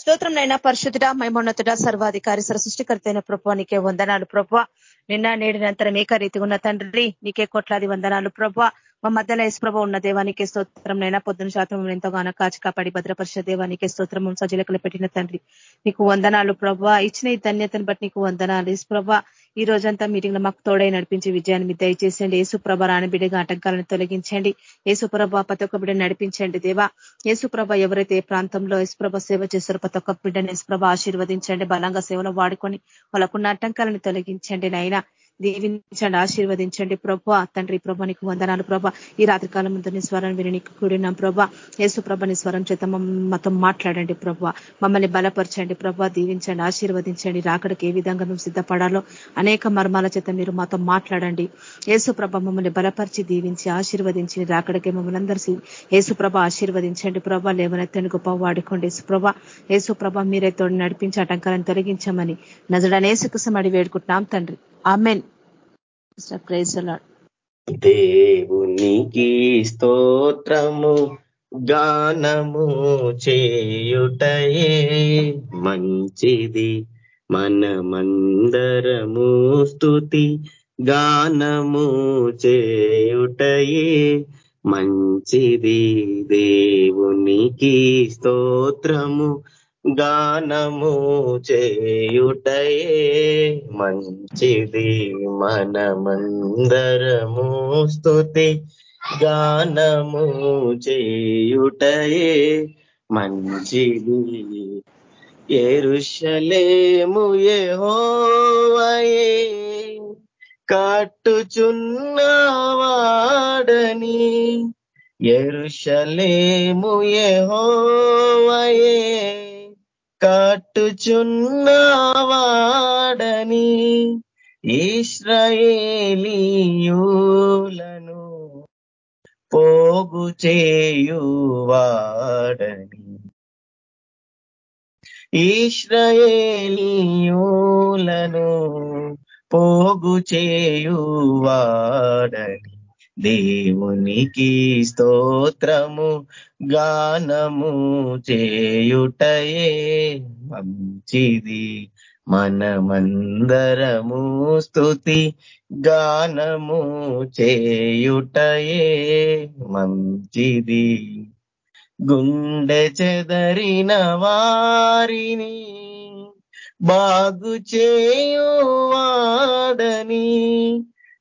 స్తోత్రం నైనా పరిశుద్ధుడ మైమోన్నతుడ సర్వాధికారి సర సృష్టికర్త అయిన ప్రభావ నీకే వందనాలు ప్రభావ. నిన్న నేడినంతరం ఏకరీతి ఉన్న తండ్రి నీకే కోట్లాది వందనాలు ప్రభావ. మా మధ్యలో యశ్ప్రభ ఉన్న దేవానికి స్తోత్రం నైనా పొద్దున శాతం ఎంతోగానో కాచి కాపాడి భద్రపరిచే దేవానికి స్తోత్రం సజలకలు పెట్టిన తండ్రి. నీకు వందనాలు ప్రభా. ఇచ్చిన ఈ ధన్యతను బట్టి నీకు వందనాలు. యశ్ప్రభ ఈ రోజంతా మీటింగ్లో మాకు తోడై నడిపించి విజయాన్ని మీ దయచేసండి యేసుప్రభ రాణబిడిగా ఆటంకాలను తొలగించండి. యేసుప్రభ ప్రతి ఒక్క బిడ్డ నడిపించండి దేవా. యేసుప్రభ ఎవరైతే ప్రాంతంలో ఏసుప్రభ సేవ చేస్తారో ప్రతి ఒక్క బిడ్డని యేసుప్రభ ఆశీర్వదించండి. బలంగా సేవలు వాడుకొని వాళ్ళకున్న ఆటంకాలను తొలగించండి నైనా. దీవించండి ఆశీర్వదించండి. ప్రభా తండ్రి ప్రభ నీకు వందనాలు ప్రభ. ఈ రాత్రి కాలం నీ స్వరం విని నీకు కూడినాం ప్రభా. యేసు ప్రభ నీ స్వరం చేత మాతో మాట్లాడండి ప్రభ. మమ్మల్ని బలపరచండి ప్రభ. దీవించండి ఆశీర్వదించండి. రాకడికి ఏ విధంగా మేము సిద్ధపడాలో అనేక మర్మాల చేత మీరు మాతో మాట్లాడండి. యేసు ప్రభ మమ్మల్ని బలపరిచి దీవించి ఆశీర్వదించి రాకడికి మమ్మల్ని అందరి యేసు ప్రభ ఆశీర్వదించండి ప్రభ. లేవనెత్తని గొప్ప వాడుకోండి యేసుప్రభ యేసుప్రభ మీరే తోడు నడిపించి ఆటంకాలను తొలగించమని నజడనేసుకుసం అడి వేడుకుంటున్నాం తండ్రి. ఆమెన్. దేవునికి స్తోత్రము గానము చేయుటయే మంచిది. మనమందరము స్థుతి గానము చేయుటయే మంచిది. దేవునికి స్తోత్రము గానము చేయుటయే మంచిది మనమందరము. స్థుతి గానము చేయుటయే మంచిది. ఎరుషలేము యెహోవయే కట్టుచున్నవాడని ఎరుషలేము యెహోవయే కట్టుచున్నవాడని ఈశ్రయేలీయులను పోగు చేయువాడని. ఈశ్రయేలీయులను పోగు చేయువాడని. దేవునికి స్తోత్రము గానము చేయుటయే మంచిది. మనమందరము స్థుతి గానము చేయుటయే మంచిది. గుండె చెదరిన వారిని బాగు చేయువాడని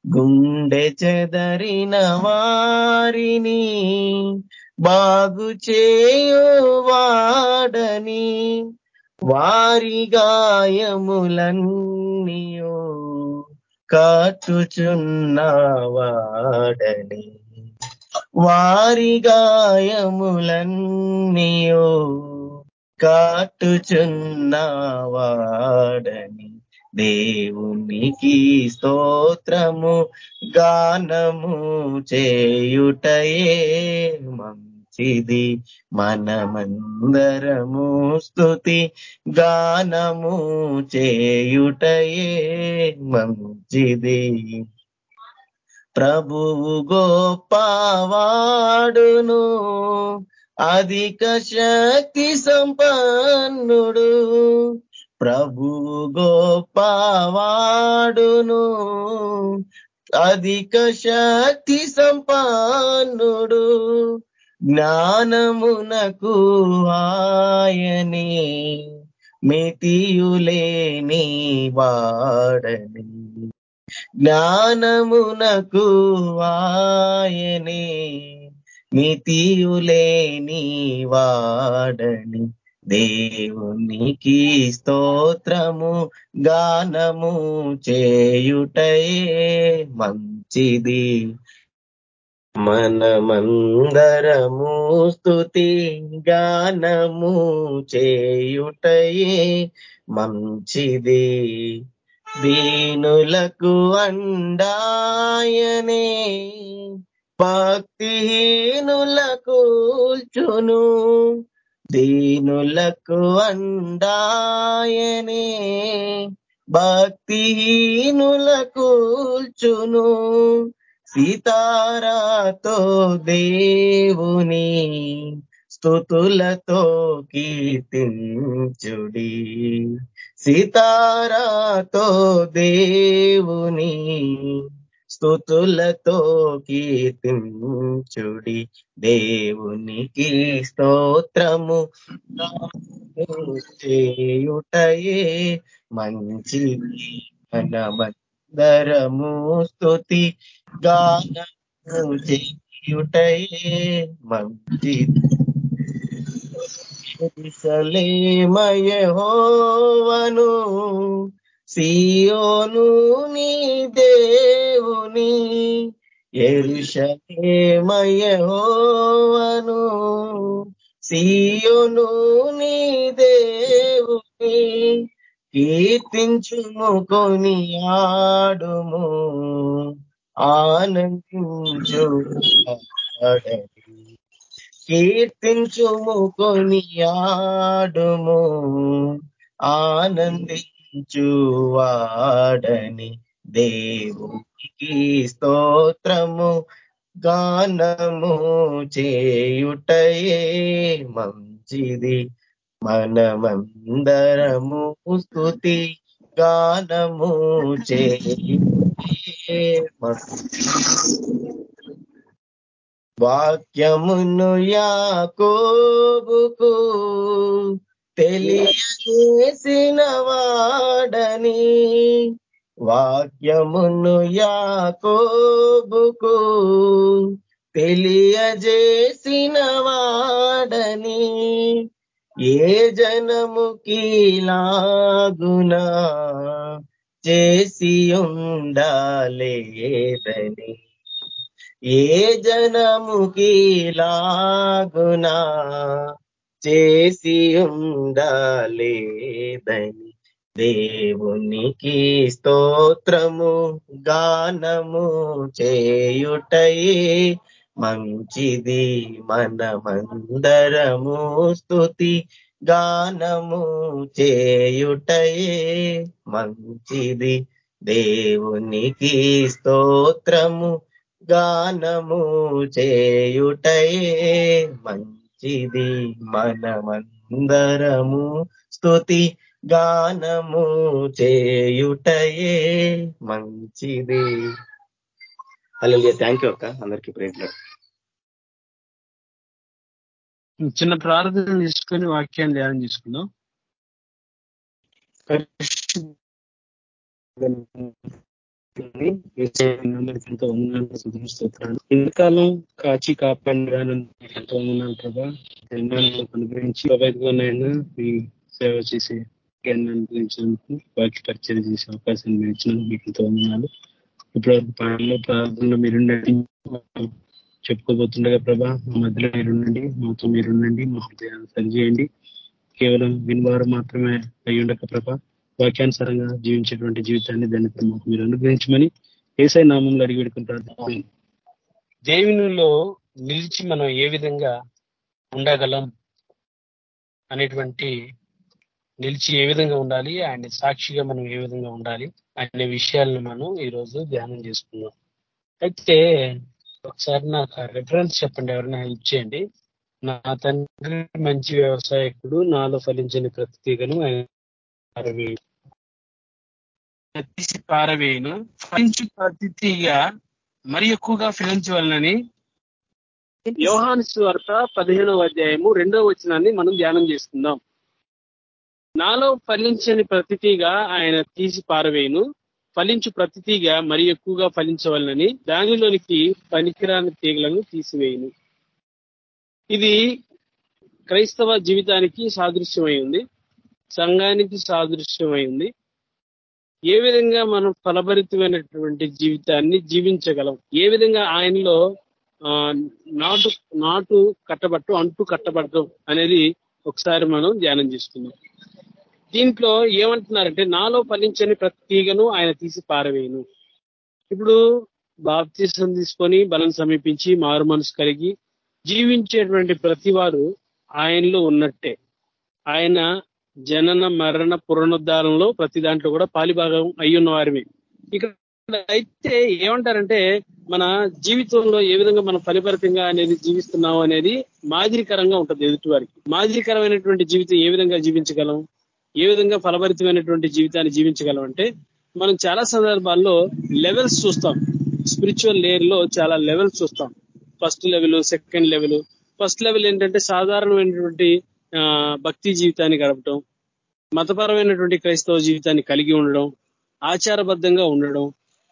గుండె చెదరిన వారిని బాగు చేయువాడని వారి గాయములన్నీయో కాచుచున్నవాడని వారి గాయములన్నీయో కాటుచున్నవాడని దేవునికి స్తోత్రము గానము చేయుటయే మంచిది. మనమందరము స్తుతి గానము చేయుటయే మంచిది. ప్రభువు గోపావాడును అధిక శక్తి సంపన్నుడు. ప్రభు గోపవాడును అధిక శక్తి సంపన్నుడు జ్ఞానమునకు ఆయనే మితియులేని వాడని జ్ఞానమునకు ఆయనే మితియులేని వాడని. దేవునికి స్తోత్రము గానము చేయుటయే మంచిది. మనమందరము స్థుతి గానము చేయుటయే మంచిది. దీనులకు అండాయనే భక్తిహీనులకు చును దీనులకు అండాయనే భక్తిహీనులకు చును సీతారాతో దేవుని స్థుతులతో కీర్తించుడి. సీతారాతో దేవుని స్థుతులతో కీర్తించుడి దేవునికి స్తోత్రము. చేయుటయే మంచి మనమందరము స్థుతి గానము చేయుటయే మంచి యహోవను. సియోను నీ దేవుని ఎరుషలేమయహోవను సియోను నీ దేవుని కీర్తించుము కొని ఆడుము ఆనందించు కీర్తించుము కొని ఆడుము ఆనందించు వాడని దేవునికి స్తోత్రము గానము చేయుటయే మంచిది. మనమందరము స్థుతి గానము చేయుటే వాక్యమును యాకోబుకు తెలియజేసిన వాడని వాక్యమును యాకోబుకు తెలియజేసిన వాడని ఏ జనముకి లాగునా చేసి ఉండాలేదని ఏ జనముకి లాగునా చేసి ఉండలేదని దేవునికి స్తోత్రము గానము చేయుటయే మంచిది. మనమందరము స్థుతి గానము చేయుటయే మంచిది. దేవునికి స్తోత్రము గానము చేయుటయే మంచిది మనమందరము. స్థుతి గానము చేయుటయే మంచిది. అలా థ్యాంక్ యూ అక్క. అందరికీ ప్రేమ చిన్న ప్రార్థన తీసుకొని వాక్యాన్ని ధ్యానం చేసుకుందాం. ఇంతకాలం కాచి కాపాడు ఎంతో ఉన్నాను ప్రభా. అనుగ్రహించి ప్రభావితమైనా మీ సేవ చేసే జ్ఞానాన్ని గురించినందుకు వాక్య పరిచయం చేసే అవకాశం ఇచ్చినందుకు మీకు ఎంతో ఉన్నాను ఇప్పుడు పనులు ప్రార్థనలో మీరు చెప్పుకోబోతుండగా ప్రభా మా మధ్యలో మీరుండండి. మాతో మీరుండండి. మా హృదయాన్ని సరిచేయండి. కేవలం వినివారు మాత్రమే అయ్యుండక ప్రభా. వాక్యానుసారంగా జీవించేటువంటి జీవితాన్ని దాన్ని మాకు మీరు అనుగ్రహించమని ఏసై నామంలో అడిగి పెడుకుంటారు దేవునిలో నిలిచి మనం ఏ విధంగా ఉండగలం అనేటువంటి నిలిచి ఏ విధంగా ఉండాలి ఆయన సాక్షిగా మనం ఏ విధంగా ఉండాలి అనే విషయాలను మనం ఈరోజు ధ్యానం చేసుకుందాం. అయితే ఒకసారి నాకు రిఫరెన్స్ చెప్పండి ఎవరైనా ఇచ్చేయండి నా తండ్రి మంచి వ్యవసాయకుడు నాలో ఫలించని ప్రతిగను ఆయన తీసి పారవేయును. ఫలించు ప్రతిగా మరి ఎక్కువగా ఫలించవలనని యోహాను వార్త పదిహేనవ అధ్యాయము రెండవ వచనాన్ని మనం ధ్యానం చేసుకుందాం. నాలో ఫలించని ప్రతిగా ఆయన తీసి పారవేయును. ఫలించు ప్రతిగా మరి ఎక్కువగా ఫలించవలనని దానిలోనికి పనికిరాని తీగలను తీసివేయును. ఇది క్రైస్తవ జీవితానికి సాదృశ్యమై ఉంది. సంఘానికి సాదృశ్యమై ఉంది. ఏ విధంగా మనం ఫలభరితమైనటువంటి జీవితాన్ని జీవించగలం? ఏ విధంగా ఆయనలో నాటు నాటు కట్టబట్టు అంటు కట్టబడటం అనేది ఒకసారి మనం ధ్యానం చేసుకుందాం. దీంట్లో ఏమంటున్నారంటే నాలో ఫలించని ప్రతీగను ఆయన తీసి పారవేయను. ఇప్పుడు బాప్తీసం తీసుకొని బలం సమీపించి మారు మనసు కలిగి జీవించేటువంటి ప్రతి వారు ఆయనలో ఉన్నట్టే. ఆయన జనన మరణ పునరుద్ధారంలో ప్రతి దాంట్లో కూడా పాలిభాగం అయ్యున్న వారిమే ఇక్కడ అయితే ఏమంటారంటే మన జీవితంలో ఏ విధంగా మనం ఫలిపరితంగా అనేది జీవిస్తున్నాం అనేది మాదిరికరంగా ఉంటుంది ఎదుటి వారికి మాదిరికరమైనటువంటి జీవితం ఏ విధంగా జీవించగలం? ఏ విధంగా ఫలభరితమైనటువంటి జీవితాన్ని జీవించగలం అంటే మనం చాలా సందర్భాల్లో లెవెల్స్ చూస్తాం. స్పిరిచువల్ లేయర్లో చాలా లెవెల్స్ చూస్తాం. First level second level first level ఏంటంటే సాధారణమైనటువంటి భక్తి జీవితాన్ని గడపటం. మతపరమైనటువంటి క్రైస్తవ జీవితాన్ని కలిగి ఉండడం ఆచారబద్ధంగా ఉండడం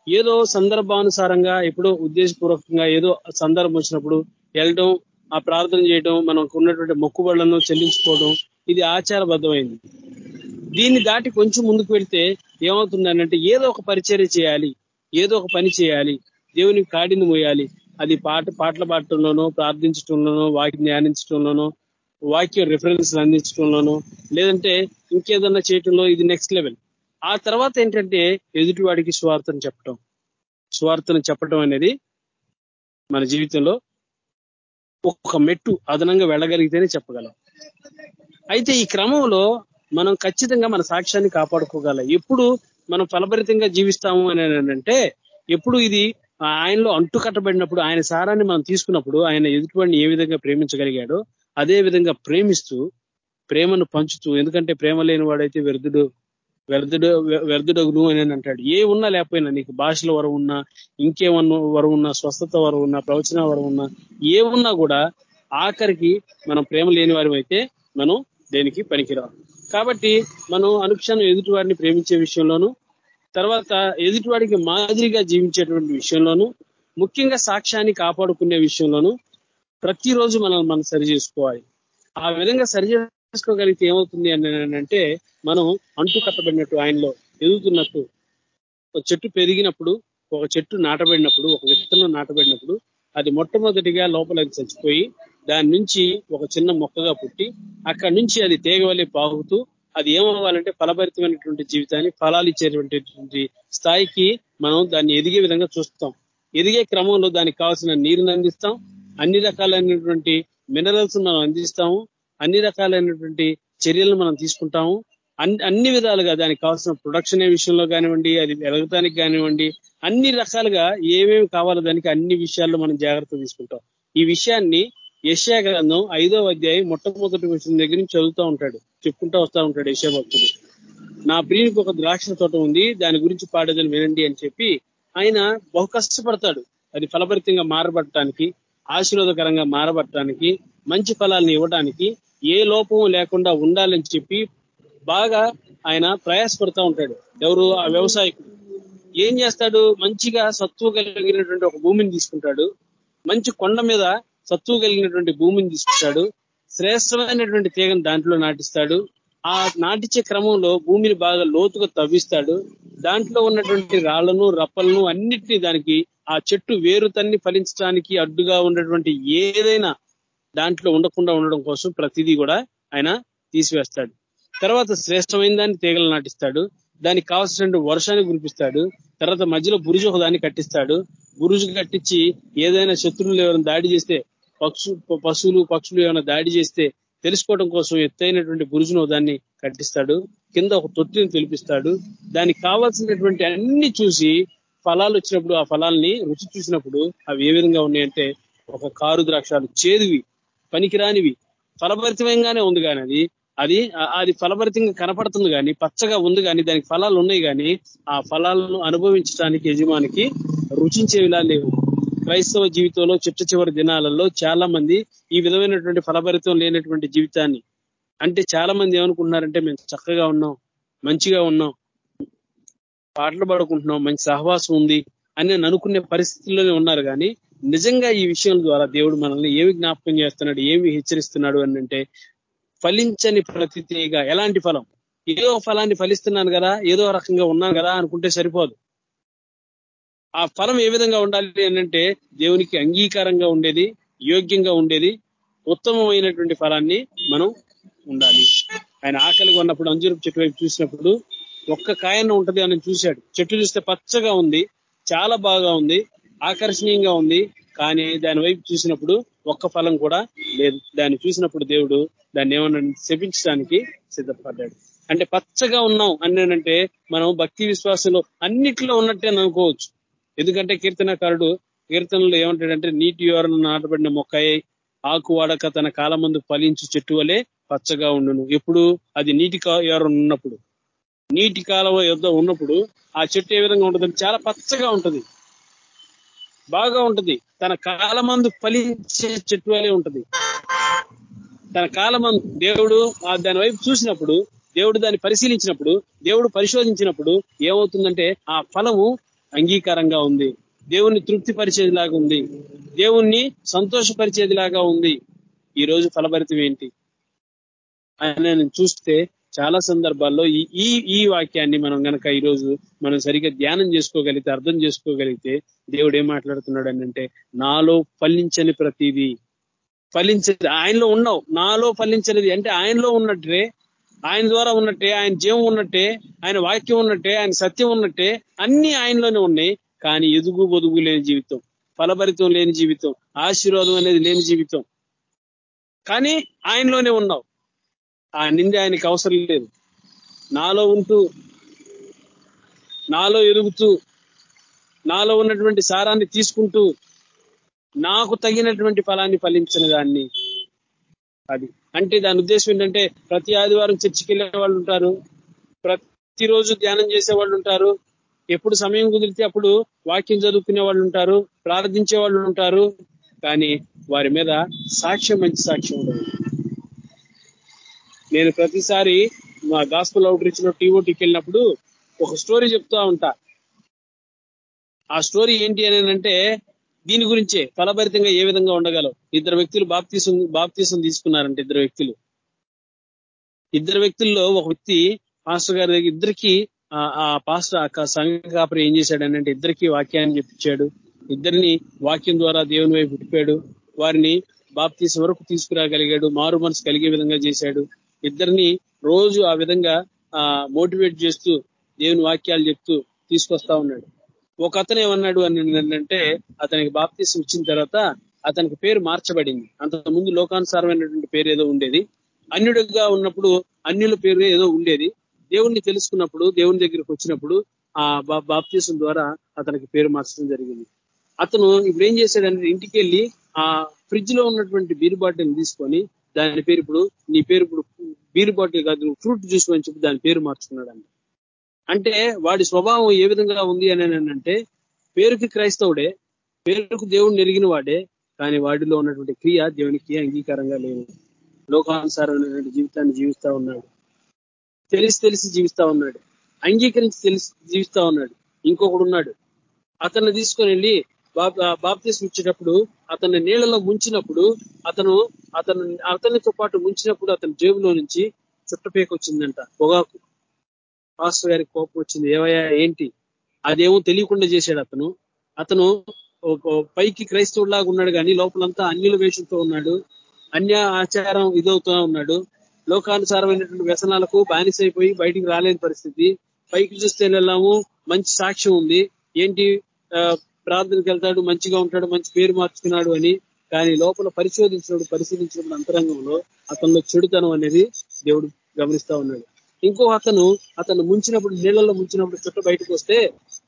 ఏదో సందర్భానుసారంగా ఎప్పుడో ఉద్దేశపూర్వకంగా ఏదో సందర్భం వచ్చినప్పుడు వెళ్ళడం ఆ ప్రార్థన చేయడం మనకు ఉన్నటువంటి మొక్కుబడులను చెల్లించుకోవడం ఇది ఆచారబద్ధమైంది. దీన్ని దాటి కొంచెం ముందుకు వెళ్తే ఏమవుతుందనంటే ఏదో ఒక పరిచర్య చేయాలి ఏదో ఒక పని చేయాలి దేవుని కాడిని మోయాలి అది పాట పాటలు పాడటంలోనో ప్రార్థించడంలోనో వాకి ధ్యానించడంలోనో వాక్య రిఫరెన్స్ అందించడంలోనో లేదంటే ఇంకేదన్నా చేయటంలో ఇది నెక్స్ట్ లెవెల్ ఆ తర్వాత ఏంటంటే ఎదుటివాడికి స్వార్థను చెప్పటం. స్వార్థను చెప్పటం అనేది మన జీవితంలో ఒక్క మెట్టు అదనంగా వెళ్ళగలిగితేనే చెప్పగలం. అయితే ఈ క్రమంలో మనం ఖచ్చితంగా మన సాక్ష్యాన్ని కాపాడుకోగల. ఎప్పుడు మనం ఫలభరితంగా జీవిస్తాము అని అంటే ఎప్పుడు ఇది ఆయనలో అంటు కట్టబడినప్పుడు ఆయన సారాన్ని మనం తీసుకున్నప్పుడు ఆయన ఎదుటివాడిని ఏ విధంగా ప్రేమించగలిగాడో అదే విధంగా ప్రేమిస్తూ ప్రేమను పంచుతూ ఎందుకంటే ప్రేమ లేని వాడైతే వ్యర్థుడు వ్యర్థుడు వ్యర్థుడగును అని అంటాడు. ఏ ఉన్నా లేకపోయినా నీకు భాషల వరం ఉన్నా ఇంకేమన్నా వరం ఉన్నా స్వస్థత వరం ఉన్నా ప్రవచన వరం ఉన్నా ఏ ఉన్నా కూడా ఆఖరికి మనం ప్రేమ లేని వారి అయితే మనం దేనికి పనికిరాం. కాబట్టి మనం అనుక్షణం ఎదుటి వారిని ప్రేమించే విషయంలోనూ తర్వాత ఎదుటివాడికి మాదిరిగా జీవించేటువంటి విషయంలోనూ ముఖ్యంగా సాక్ష్యాన్ని కాపాడుకునే విషయంలోనూ ప్రతిరోజు మనం మనం సరి చేసుకోవాలి. ఆ విధంగా సరి చేసుకోగలిగితే ఏమవుతుంది అని అంటే మనం అంటు కట్టబడినట్టు ఆయనలో ఎదుగుతున్నట్టు ఒక చెట్టు పెరిగినప్పుడు ఒక చెట్టు నాటబడినప్పుడు ఒక విత్తనం నాటబడినప్పుడు అది మొట్టమొదటిగా లోపలికి చచ్చిపోయి దాని నుంచి ఒక చిన్న మొక్కగా పుట్టి అక్కడి నుంచి అది తేగవలే బాగుతూ అది ఏమవ్వాలంటే ఫలభరితమైనటువంటి జీవితాన్ని ఫలాలు ఇచ్చేటువంటి స్థాయికి మనం దాన్ని ఎదిగే విధంగా చూస్తాం. ఎదిగే క్రమంలో దానికి కావాల్సిన నీరుని అందిస్తాం. అన్ని రకాలైనటువంటి మినరల్స్ మనం అందిస్తాము. అన్ని రకాలైనటువంటి చర్యలను మనం తీసుకుంటాము. అన్ని విధాలుగా దానికి కావాల్సిన ప్రొడక్షన్ విషయంలో కానివ్వండి అది వెలగటానికి కానివ్వండి అన్ని రకాలుగా ఏమేమి కావాలో దానికి అన్ని విషయాల్లో మనం జాగ్రత్త తీసుకుంటాం. ఈ విషయాన్ని యశా గ్రంథం ఐదో అధ్యాయం మొట్టమొదటి విషయం దగ్గర నుంచి చదువుతూ ఉంటాడు. చెప్పుకుంటూ వస్తూ ఉంటాడు యశా భక్తుడు నా ప్రియునికి ఒక ద్రాక్ష తోట ఉంది దాని గురించి పాడేదని వినండి అని చెప్పి ఆయన బహు కష్టపడతాడు. అది ఫలభరితంగా మారబడటానికి ఆశీర్వాదకరంగా మారబట్టడానికి మంచి ఫలాలను ఇవ్వడానికి ఏ లోపం లేకుండా ఉండాలని చెప్పి బాగా ఆయన ప్రయాసపడతా ఉంటాడు. ఎవరు ఆ వ్యవసాయకుడు? ఏం చేస్తాడు? మంచిగా సత్తువ కలిగినటువంటి ఒక భూమిని తీసుకుంటాడు. మంచి కొండ మీద సత్తువ కలిగినటువంటి భూమిని తీసుకుంటాడు. శ్రేష్టమైనటువంటి తీగను దాంట్లో నాటిస్తాడు. ఆ నాటించే క్రమంలో భూమిని బాగా లోతుగా తవ్విస్తాడు. దాంట్లో ఉన్నటువంటి రాళ్ళను రప్పలను అన్నిటినీ దానికి ఆ చెట్టు వేరు తన్ని ఫలించడానికి అడ్డుగా ఉన్నటువంటి ఏదైనా దాంట్లో ఉండకుండా ఉండడం కోసం ప్రతిదీ కూడా ఆయన తీసివేస్తాడు. తర్వాత శ్రేష్టమైన దాన్ని తీగలు నాటిస్తాడు. దానికి కావాల్సిన వర్షాన్ని కురిపిస్తాడు. తర్వాత మధ్యలో బురుజు ఒక దాన్ని కట్టిస్తాడు. బురుజు కట్టించి ఏదైనా శత్రువులు ఎవరైనా దాడి చేస్తే పక్షు పశువులు పక్షులు ఏమైనా దాడి చేస్తే తెలుసుకోవడం కోసం ఎత్తైనటువంటి బురుజును దాన్ని కట్టిస్తాడు. కింద ఒక తొట్టిని తెలిపిస్తాడు. దానికి కావాల్సినటువంటి అన్ని చూసి ఫలాలు వచ్చినప్పుడు ఆ ఫలాల్ని రుచి చూసినప్పుడు అవి ఏ విధంగా ఉన్నాయంటే ఒక కారు ద్రాక్షాలు చేదువి పనికిరానివి ఫలభరితమంగానే ఉంది కానీ అది. అది అది ఫలభరితంగా కనపడుతుంది కానీ పచ్చగా ఉంది కానీ దానికి ఫలాలు ఉన్నాయి కానీ ఆ ఫలాలను అనుభవించడానికి యజమానికి రుచించేవిలా లేవు. క్రైస్తవ జీవితంలో చిట్ట చివరి దినాలలో చాలా మంది ఈ విధమైనటువంటి ఫలభరితం లేనటువంటి జీవితాన్ని అంటే చాలా మంది ఏమనుకుంటున్నారంటే మేము చక్కగా ఉన్నాం మంచిగా ఉన్నాం పాటలు పాడుకుంటున్నాం మంచి సహవాసం ఉంది అని నేను అనుకునే పరిస్థితుల్లోనే ఉన్నారు కానీ నిజంగా ఈ విషయం ద్వారా దేవుడు మనల్ని ఏమి జ్ఞాపకం చేస్తున్నాడు ఏమి హెచ్చరిస్తున్నాడు అని అంటే ఫలించని ప్రతిగా ఎలాంటి ఫలం? ఏదో ఫలాన్ని ఫలిస్తున్నాను కదా ఏదో రకంగా ఉన్నాను కదా అనుకుంటే సరిపోదు. ఆ ఫలం ఏ విధంగా ఉండాలి అంటే దేవునికి అంగీకారంగా ఉండేది యోగ్యంగా ఉండేది ఉత్తమమైనటువంటి ఫలాన్ని మనం ఉండాలి. ఆయన ఆకలిగా ఉన్నప్పుడు అంజూరపు చెట్టు వైపు చూసినప్పుడు ఒక్క కాయన్న ఉంటది అని చూశాడు. చెట్టు చూస్తే పచ్చగా ఉంది చాలా బాగా ఉంది ఆకర్షణీయంగా ఉంది కానీ దాని వైపు చూసినప్పుడు ఒక్క ఫలం కూడా లేదు. దాన్ని చూసినప్పుడు దేవుడు దాన్ని ఏమన్నా శపించడానికి సిద్ధపడ్డాడు. అంటే పచ్చగా ఉన్నాం అన్నానంటే మనం భక్తి విశ్వాసంలో అన్నిట్లో ఉన్నట్టే అనుకోవచ్చు. ఎందుకంటే కీర్తనకారుడు కీర్తనలో ఏమంటాడంటే నీటి యోరను నాటబడిన మొక్క ఆకు వాడక తన కాలం ముందు ఫలించి చెట్టు వలె పచ్చగా ఉండును. ఎప్పుడు? అది నీటి యోరం ఉన్నప్పుడు. నీటి కాలువ యుద్ధ ఉన్నప్పుడు ఆ చెట్టు ఏ విధంగా ఉంటుంది చాలా పచ్చగా ఉంటుంది. బాగా ఉంటుంది. తన కాలమందు ఫలించే చెట్టు వలె ఉంటుంది. తన కాలమందు దేవుడు దాని వైపు చూసినప్పుడు దేవుడు దాన్ని పరిశీలించినప్పుడు దేవుడు పరిశోధించినప్పుడు ఏమవుతుందంటే ఆ ఫలము అంగీకారంగా ఉంది. దేవుణ్ణి తృప్తిపరిచేదిలాగా ఉంది. దేవుణ్ణి సంతోషపరిచేదిలాగా ఉంది. ఈ రోజు ఫలభరితం ఏంటి? అని చూస్తే చాలా సందర్భాల్లో ఈ ఈ వాక్యాన్ని మనం కనుక ఈరోజు మనం సరిగ్గా ధ్యానం చేసుకోగలిగితే అర్థం చేసుకోగలిగితే దేవుడు ఏం మాట్లాడుతున్నాడు అంటే నాలో ఫలించని ప్రతిదీ. ఫలించేది ఆయనలో ఉన్నావు. నాలో ఫలించనిది అంటే ఆయనలో ఉన్నట్టే ఆయన ద్వారా ఉన్నట్టే ఆయన జీవం ఉన్నట్టే ఆయన వాక్యం ఉన్నట్టే ఆయన సత్యం ఉన్నట్టే అన్ని ఆయనలోనే ఉన్నాయి. కానీ ఎదుగు బొదుగు లేని జీవితం ఫలభరితం లేని జీవితం ఆశీర్వాదం అనేది లేని జీవితం. కానీ ఆయనలోనే ఉన్నావు. ఆ నింద ఆయనకి అవసరం లేదు. నాలో ఉంటూ నాలో ఎదుగుతూ నాలో ఉన్నటువంటి సారాన్ని తీసుకుంటూ నాకు తగినటువంటి ఫలాన్ని ఫలించిన దాన్ని అది. అంటే దాని ఉద్దేశం ఏంటంటే ప్రతి ఆదివారం చర్చికి వెళ్ళే వాళ్ళు ఉంటారు. ప్రతిరోజు ధ్యానం చేసే వాళ్ళు ఉంటారు. ఎప్పుడు సమయం కుదిరితే అప్పుడు వాక్యం చదువుకునే వాళ్ళు ఉంటారు. ప్రార్థించే వాళ్ళు ఉంటారు. కానీ వారి మీద సాక్ష్యం మంచి సాక్ష్యం ఉండదు. నేను ప్రతిసారి మా గాస్పుల్ అవుట్ రీచ్లో టీఓటీకి వెళ్ళినప్పుడు ఒక స్టోరీ చెప్తా ఉంటా. ఆ స్టోరీ ఏంటి అని అంటే దీని గురించే ఫలభరితంగా ఏ విధంగా ఉండగలవు ఇద్దరు వ్యక్తులు బాప్తీసం బాప్తీసం తీసుకున్నారంటే ఇద్దరు వ్యక్తులు. ఇద్దరు వ్యక్తుల్లో ఒక వ్యక్తి పాస్టర్ గారి దగ్గర ఇద్దరికి ఆ పాస్టర్ ఆ సంఘ కాపరి ఏం చేశాడనంటే ఇద్దరికి వాక్యాన్ని చెప్పించాడు. ఇద్దరిని వాక్యం ద్వారా దేవుని వైపు పుట్టిపాడు వారిని బాప్తీసం వరకు తీసుకురాగలిగాడు. మారు మనసు కలిగే విధంగా చేశాడు. ఇద్దరిని రోజు ఆ విధంగా మోటివేట్ చేస్తూ దేవుని వాక్యాలు చెప్తూ తీసుకొస్తా ఉన్నాడు. ఒక అతను ఏమన్నాడు అని ఏంటంటే అతనికి బాప్తీసం ఇచ్చిన తర్వాత అతనికి పేరు మార్చబడింది. అంత ముందు లోకానుసారమైనటువంటి పేరు ఏదో ఉండేది. అన్యుడిగా ఉన్నప్పుడు అన్యుల పేరు ఏదో ఉండేది. దేవుణ్ణి తెలుసుకున్నప్పుడు దేవుని దగ్గరికి వచ్చినప్పుడు ఆ బాప్తీసం ద్వారా అతనికి పేరు మార్చడం జరిగింది. అతను ఇప్పుడు ఏం చేశాడంటే ఇంటికి వెళ్ళి ఆ ఫ్రిడ్జ్లో ఉన్నటువంటి బీర్ బాటిల్ తీసుకొని దాని పేరు ఇప్పుడు నీ పేరు ఇప్పుడు బీర్ బాటిల్ కాదు ఫ్రూట్ జ్యూస్ అని చెప్పి దాని పేరు మార్చుకున్నాడు అండి అంటే వాడి స్వభావం ఏ విధంగా ఉంది అని అంటే పేరుకి క్రైస్తవుడే పేరుకు దేవుడిని ఎరిగిన వాడే కానీ వాడిలో ఉన్నటువంటి క్రియ దేవునికి అంగీకారంగా లేదు. లోకానుసారమైనటువంటి జీవితాన్ని జీవిస్తా ఉన్నాడు. తెలిసి తెలిసి జీవిస్తా ఉన్నాడు. అంగీకరించి తెలిసి జీవిస్తా ఉన్నాడు. ఇంకొకడు ఉన్నాడు. అతన్ని తీసుకొని వెళ్ళి బాప్తీసం ఇచ్చేటప్పుడు అతన్ని నీళ్ళలో ముంచినప్పుడు అతను అతను అతనితో పాటు ముంచినప్పుడు అతని జేబులో నుంచి చుట్టపేకొచ్చిందంట. పొగాకు. పాస్టర్ గారికి కోపం వచ్చింది. ఏవయ్యా ఏంటి? అదేమో తెలియకుండా చేశాడు అతను. అతను పైకి క్రైస్తవులాగా ఉన్నాడు కానీ లోపలంతా అన్యుల వేషంతో ఉన్నాడు. అన్య ఆచారం ఇదవుతూ ఉన్నాడు. లోకానుసారమైనటువంటి వ్యసనాలకు బానిసైపోయి బయటికి రాలేని పరిస్థితి. పైకి చూస్తే వెళ్ళాము మంచి సాక్ష్యం ఉంది. ఏంటి? ప్రార్థనకి వెళ్తాడు మంచిగా ఉంటాడు మంచి పేరు మార్చుకున్నాడు అని. కానీ లోపల పరిశోధించినప్పుడు పరిశీలించినప్పుడు అంతరంగంలో అతనిలో చెడుతనం అనేది దేవుడు గమనిస్తా ఉన్నాడు. ఇంకో అతను అతను ముంచినప్పుడు నీళ్ళలో ముంచినప్పుడు చుట్ట బయటకు వస్తే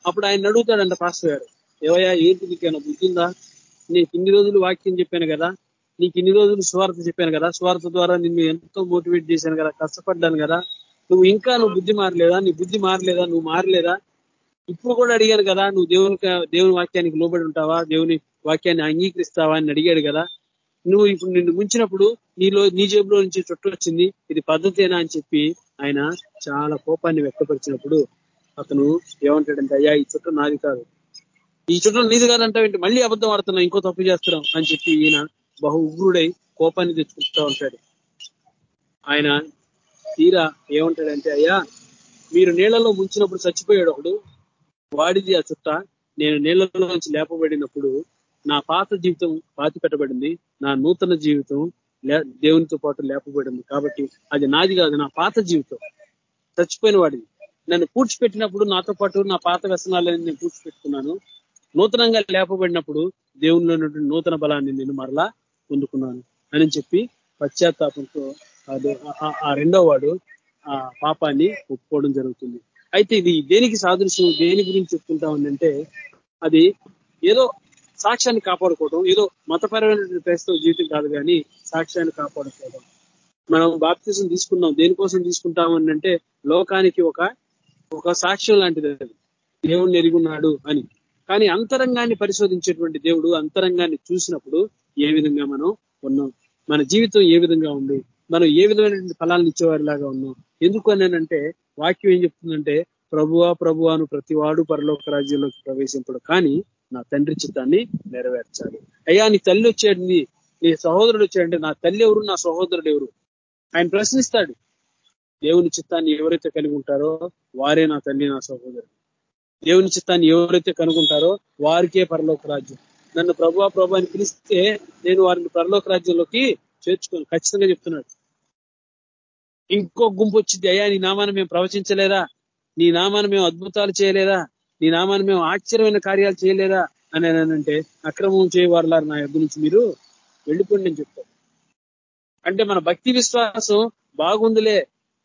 అప్పుడు ఆయన అడుగుతాడంట పాస్టర్ గారు ఏవయ్యా ఏంటి నీకేమైనా బుద్ధిందా నీకు ఇన్ని రోజులు వాక్యం చెప్పాను కదా నీకు ఇన్ని రోజులు స్వార్థ చెప్పాను కదా స్వార్థ ద్వారా నిన్ను ఎంతో మోటివేట్ చేశాను కదా కష్టపడ్డాను కదా నువ్వు ఇంకా నువ్వు బుద్ధి మారలేదా? నీ బుద్ధి మారలేదా? నువ్వు మారలేదా? ఇప్పుడు కూడా అడిగాను కదా నువ్వు దేవుని దేవుని వాక్యానికి లోబడి ఉంటావా? దేవుని వాక్యాన్ని అంగీకరిస్తావా అని అడిగాడు కదా నువ్వు ఇప్పుడు నిన్ను ముంచినప్పుడు నీలో నీ జేబులో నుంచి చుట్టూ వచ్చింది ఇది పద్ధతేనా అని చెప్పి ఆయన చాలా కోపాన్ని వ్యక్తపరిచినప్పుడు అతను ఏమంటాడంటే అయ్యా ఈ చుట్టూ నాది కాదు. ఈ చుట్టూ నీది కాదంటే మళ్ళీ అబద్ధం ఆడుతున్నా ఇంకో తప్పు చేస్తున్నాం అని చెప్పి ఈయన బహు ఉగ్రుడై కోపాన్ని తెచ్చుకుంటూ ఉంటాడు. ఆయన తీరా ఏమంటాడంటే అయ్యా మీరు నీళ్ళలో ముంచినప్పుడు చచ్చిపోయాడు ఒకడు. వాడిది ఆ చుట్ట. నేను నీళ్ళలో నుంచి లేపబడినప్పుడు నా పాత జీవితం పాతి పెట్టబడింది నా నూతన జీవితం దేవునితో పాటు లేపబడింది. కాబట్టి అది నాది కాదు నా పాత జీవితం. చచ్చిపోయిన వాడిది నన్ను పూడ్చిపెట్టినప్పుడు నాతో పాటు నా పాత వ్యసనాలని నేను పూడ్చిపెట్టుకున్నాను. నూతనంగా లేపబడినప్పుడు దేవునిలో నూతన బలాన్ని నేను మరలా పొందుకున్నాను అని చెప్పి పశ్చాత్తాపంతో ఆ రెండో వాడు ఆ పాపాన్ని ఒప్పుకోవడం జరుగుతుంది. అయితే ఇది దేనికి సాదృశ్యం? దేని గురించి చెప్తుంటామంటే అది ఏదో సాక్ష్యాన్ని కాపాడుకోవడం ఏదో మతపరమైన క్రైస్తవ జీవితం కాదు కానీ సాక్ష్యాన్ని కాపాడుకోవడం మనం బాప్తిజం తీసుకున్నాం దేనికోసం తీసుకుంటాం అంటే లోకానికి ఒక ఒక సాక్ష్యం లాంటిది దేవుణ్ణి ఎరుగున్నాడు అని. కానీ అంతరంగాన్ని పరిశోధించేటువంటి దేవుడు అంతరంగాన్ని చూసినప్పుడు ఏ విధంగా మనం ఉన్నాం? మన జీవితం ఏ విధంగా ఉంది? మనం ఏ విధమైన ఫలాలను ఇచ్చేవారిలాగా ఉన్నాం? ఎందుకు అంటే వాక్యం ఏం చెప్తుందంటే ప్రభువా ప్రభువాను ప్రతివాడు పరలోక రాజ్యంలోకి ప్రవేశింపడు. కానీ నా తండ్రి చిత్తాన్ని నెరవేర్చాలి. అయ్యా నీ తల్లి వచ్చాడు నీ సహోదరుడు వచ్చాడంటే నా తల్లి ఎవరు నా సహోదరుడు ఎవరు? ఆయన ప్రశ్నిస్తాడు. దేవుని చిత్తాన్ని ఎవరైతే కలిగి ఉంటారో వారే నా తల్లి నా సహోదరుడు. దేవుని చిత్తాన్ని ఎవరైతే కనుగొంటారో వారికే పరలోక రాజ్యం. నన్ను ప్రభు ప్రభు అని పిలిస్తే నేను వారిని పరలోక రాజ్యంలోకి చేర్చుకోను. ఖచ్చితంగా చెప్తున్నాడు. ఇంకో గుంపు వచ్చింది. అయ్యా నీ నామాన్ని మేము ప్రవచించలేదా? నీ నామాన్ని మేము అద్భుతాలు చేయలేదా? నీ నామాన్ని మేము ఆశ్చర్యమైన కార్యాలు చేయలేదా అని అంటే అక్రమం చేయవారులారు నా గురించి నుంచి మీరు వెళ్ళిపోండి నేను చెప్తాను అంటే మన భక్తి విశ్వాసం బాగుందిలే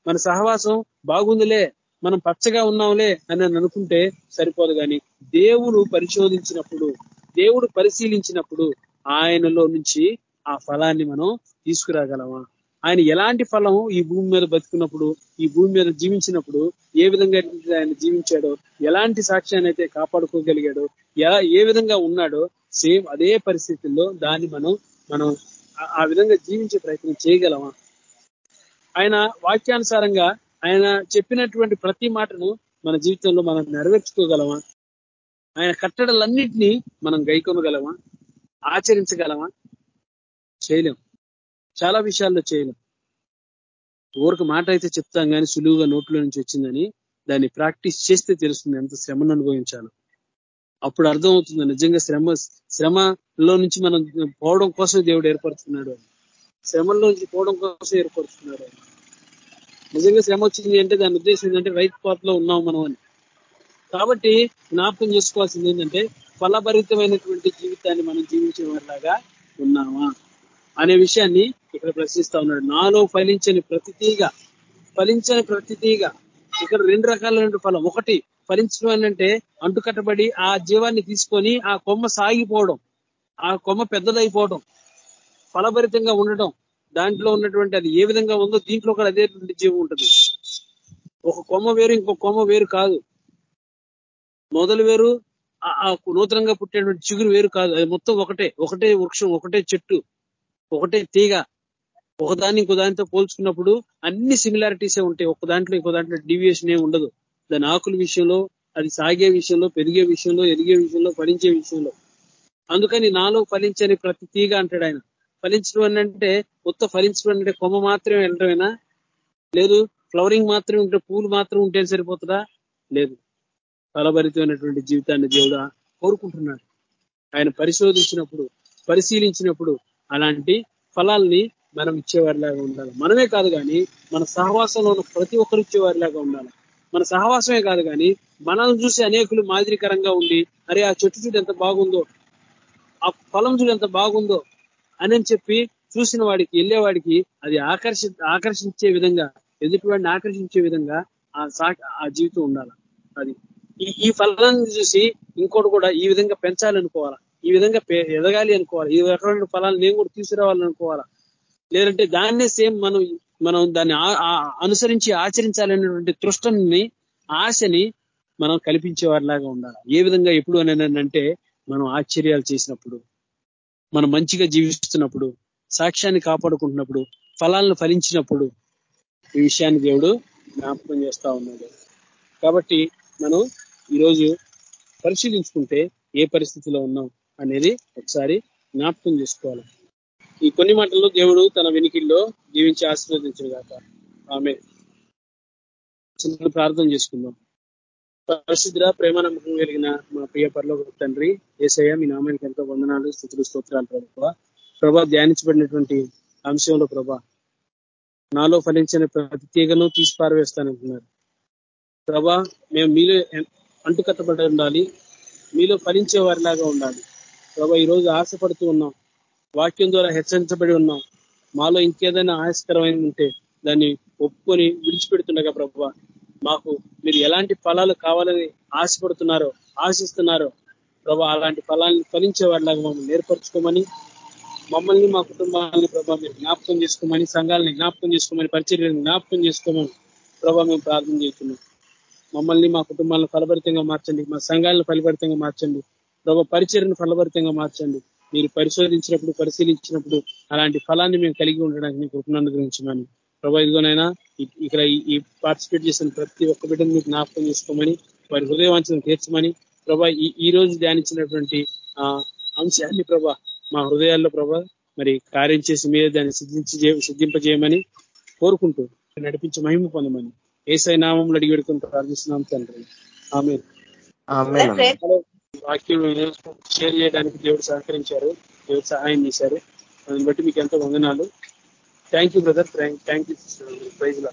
మన సహవాసం బాగుందిలే మనం పచ్చగా ఉన్నాంలే అని అనుకుంటే సరిపోదు కానీ దేవుడు పరిశోధించినప్పుడు దేవుడు పరిశీలించినప్పుడు ఆయనలో నుంచి ఆ ఫలాన్ని మనం తీసుకురాగలమా? ఆయన ఎలాంటి ఫలం ఈ భూమి మీద బతుకున్నప్పుడు ఈ భూమి మీద జీవించినప్పుడు ఏ విధంగా ఆయన జీవించాడో ఎలాంటి సాక్ష్యాన్ని అయితే కాపాడుకోగలిగాడో ఎలా ఏ విధంగా ఉన్నాడో సేమ్ అదే పరిస్థితుల్లో దాన్ని మనం మనం ఆ విధంగా జీవించే ప్రయత్నం చేయగలమా? ఆయన వాక్యానుసారంగా ఆయన చెప్పినటువంటి ప్రతి మాటను మన జీవితంలో మనం నెరవేర్చుకోగలమా? ఆయన కట్టడలన్నింటినీ మనం గైకొనగలమా? ఆచరించగలమా? చేయలేం. చాలా విషయాల్లో చేయలేం. ఊరికి మాట అయితే చెప్తాం కానీ సులువుగా నోట్లో నుంచి వచ్చిందని దాన్ని ప్రాక్టీస్ చేస్తే తెలుస్తుంది ఎంత శ్రమను అనుభవించాలో. అప్పుడు అర్థమవుతుంది నిజంగా శ్రమ శ్రమలో నుంచి మనం పోవడం కోసం దేవుడు ఏర్పడుతున్నాడు అని. శ్రమలో నుంచి పోవడం కోసం ఏర్పడుతున్నాడు నిజంగా శ్రమ వచ్చింది అంటే దాని ఉద్దేశం ఏంటంటే రైతు పాత్రలో ఉన్నాం మనం అని. కాబట్టి జ్ఞాపకం చేసుకోవాల్సింది ఏంటంటే ఫలభరితమైనటువంటి జీవితాన్ని మనం జీవించే వారిలాగా ఉన్నామా? అనే విషయాన్ని ఇక్కడ ప్రశ్నిస్తా ఉన్నాడు. నాలో ఫలించని ప్రతి తీగ ఫలించని ప్రతి తీగ ఇక్కడ రెండు రకాలైన ఫలం. ఒకటి ఫలించడం అంటే అంటుకట్టబడి ఆ జీవాన్ని తీసుకొని ఆ కొమ్మ సాగిపోవడం ఆ కొమ్మ పెద్దదైపోవడం ఫలభరితంగా ఉండడం. దాంట్లో ఉన్నటువంటి అది ఏ విధంగా ఉందో దీంట్లో కూడా అదే జీవం ఉంటుంది. ఒక కొమ్మ వేరు ఇంకో కొమ్మ వేరు కాదు. మొదలు వేరు ఆ నూతనంగా పుట్టేటువంటి చిగురు వేరు కాదు. అది మొత్తం ఒకటే ఒకటే వృక్షం ఒకటే చెట్టు. ఒకటే తీగ ఒకదాన్ని ఇంకో దానితో పోల్చుకున్నప్పుడు అన్ని సిమిలారిటీసే ఉంటాయి. ఒక దాంట్లో ఇంకో దాంట్లో డివియేషన్ ఏ ఉండదు. దాని ఆకుల విషయంలో అది సాగే విషయంలో పెరిగే విషయంలో ఎదిగే విషయంలో ఫలించే విషయంలో. అందుకని నాలో ఫలించని ప్రతి తీగ అంటాడు ఆయన. ఫలించడం అంటే కొత్త ఫలించడం అంటే కొమ్మ మాత్రమే వెళ్ళటమేనా? లేదు. ఫ్లవరింగ్ మాత్రమే ఉంటే పూలు మాత్రం ఉంటే సరిపోతుందా? లేదు. ఫలభరితమైనటువంటి జీవితాన్ని దేవుడు కోరుకుంటున్నాడు. ఆయన పరిశోధించినప్పుడు పరిశీలించినప్పుడు అలాంటి ఫలాల్ని మనం ఇచ్చేవారిలాగా ఉండాలి. మనమే కాదు కానీ మన సహవాసంలో ఉన్న ప్రతి ఒక్కరు ఇచ్చేవారిలాగా ఉండాలి. మన సహవాసమే కాదు కానీ మనల్ని చూసి అనేకులు మాదిరికరంగా ఉండి అరే ఆ చెట్టు చూడు ఎంత బాగుందో ఆ ఫలం చూడు ఎంత బాగుందో అని చెప్పి చూసిన వాడికి వెళ్ళేవాడికి అది ఆకర్షి ఆకర్షించే విధంగా ఎదుటి వాడిని ఆకర్షించే విధంగా ఆ ఆ జీవితం ఉండాలి. అది. ఈ ఫలాన్ని చూసి ఇంకోటి కూడా ఈ విధంగా పెంచాలనుకోవాలా? ఈ విధంగా ఎదగాలి అనుకోవాలి? ఈ రకమైన ఫలాలు నేను కూడా తీసుకురావాలనుకోవాలా లేదంటే దాన్నే సేమ్ మనం మనం దాన్ని అనుసరించి ఆచరించాలనేటువంటి తృష్టని ఆశని మనం కల్పించే వారిలాగా ఉండాలి? ఏ విధంగా ఎప్పుడు అని అంటే మనం ఆశ్చర్యాలు చేసినప్పుడు మనం మంచిగా జీవిస్తున్నప్పుడు సాక్ష్యాన్ని కాపాడుకుంటున్నప్పుడు ఫలాలను ఫలించినప్పుడు ఈ విషయాన్ని దేవుడు జ్ఞాపకం చేస్తా ఉన్నాడు. కాబట్టి మనం ఈరోజు పరిశీలించుకుంటే ఏ పరిస్థితిలో ఉన్నాం? అనేది ఒకసారి జ్ఞాపకం చేసుకోవాలి. ఈ కొన్ని మాటల్లో దేవుడు తన వెనికిల్లో జీవించి ఆశీర్వదించిన కాక ఆమె చిన్న ప్రార్థన చేసుకుందాం. పరిశుద్ర ప్రేమ నమ్మకం కలిగిన మా ప్రియ పరలో తండ్రి ఏసయ్య మీ నామానికి ఎంతో వందనాలు స్థుతులు స్తోత్రాలు ప్రభావ. ప్రభా ధ్యానించబడినటువంటి అంశంలో ప్రభా నాలో ఫలించిన ప్రతి తీగను తీసి పారవేస్తానంటున్నారు. ప్రభా మేము మీలో అంటుకట్టబడి ఉండాలి. మీలో ఫలించే వారిలాగా ఉండాలి. ప్రభా ఈ రోజు ఆశపడుతూ ఉన్నాం. వాక్యం ద్వారా హెచ్చరించబడి ఉన్నాం. మాలో ఇంకేదైనా ఆయాస్కరమైన ఉంటే దాన్ని ఒప్పుకొని విడిచిపెడుతుండగా ప్రభు మాకు మీరు ఎలాంటి ఫలాలు కావాలని ఆశపడుతున్నారో ఆశిస్తున్నారో ప్రభా అలాంటి ఫలాన్ని ఫలించే వాళ్ళగా మమ్మల్ని ఏర్పరచుకోమని మమ్మల్ని మా కుటుంబాలని ప్రభా మీరు జ్ఞాపకం చేసుకోమని సంఘాలని జ్ఞాపకం చేసుకోమని పరిచర్యలను జ్ఞాపకం చేసుకోమని ప్రభావ మేము ప్రార్థన చేస్తున్నాం. మమ్మల్ని మా కుటుంబాలను ఫలభరితంగా మార్చండి. మా సంఘాలను ఫలభరితంగా మార్చండి. ప్రభావ పరిచర్ను ఫలభరితంగా మార్చండి. మీరు పరిశోధించినప్పుడు పరిశీలించినప్పుడు అలాంటి ఫలాన్ని మేము కలిగి ఉండడానికి మీకు కృపను అనుగ్రహించమని ప్రభా ఇదిగోనైనా ఇక్కడ ఈ పార్టిసిపేట్ చేసిన ప్రతి ఒక్క బిడ్డను మీకు జ్ఞాపకం చేసుకోమని వారి హృదయవాంఛను తీర్చమని ప్రభా ఈ రోజు ధ్యానించినటువంటి ఆ అంశాన్ని ప్రభా మా హృదయాల్లో ప్రభా మరి కార్యం చేసి మీద దాన్ని సిద్ధించి సిద్ధింపజేయమని కోరుకుంటూ నడిపించి మహిమ పొందమని ఏసై నామంలో అడిగి పెడుకుని ప్రార్థిస్తున్నాం తండ్రి. ఆమె వాక్యం షేర్ చేయడానికి దేవుడు సహకరించారు. దేవుడు సహాయం చేశారు. దాన్ని బట్టి మీకు ఎంతో వందనాలు. Thank you brother thank you praise law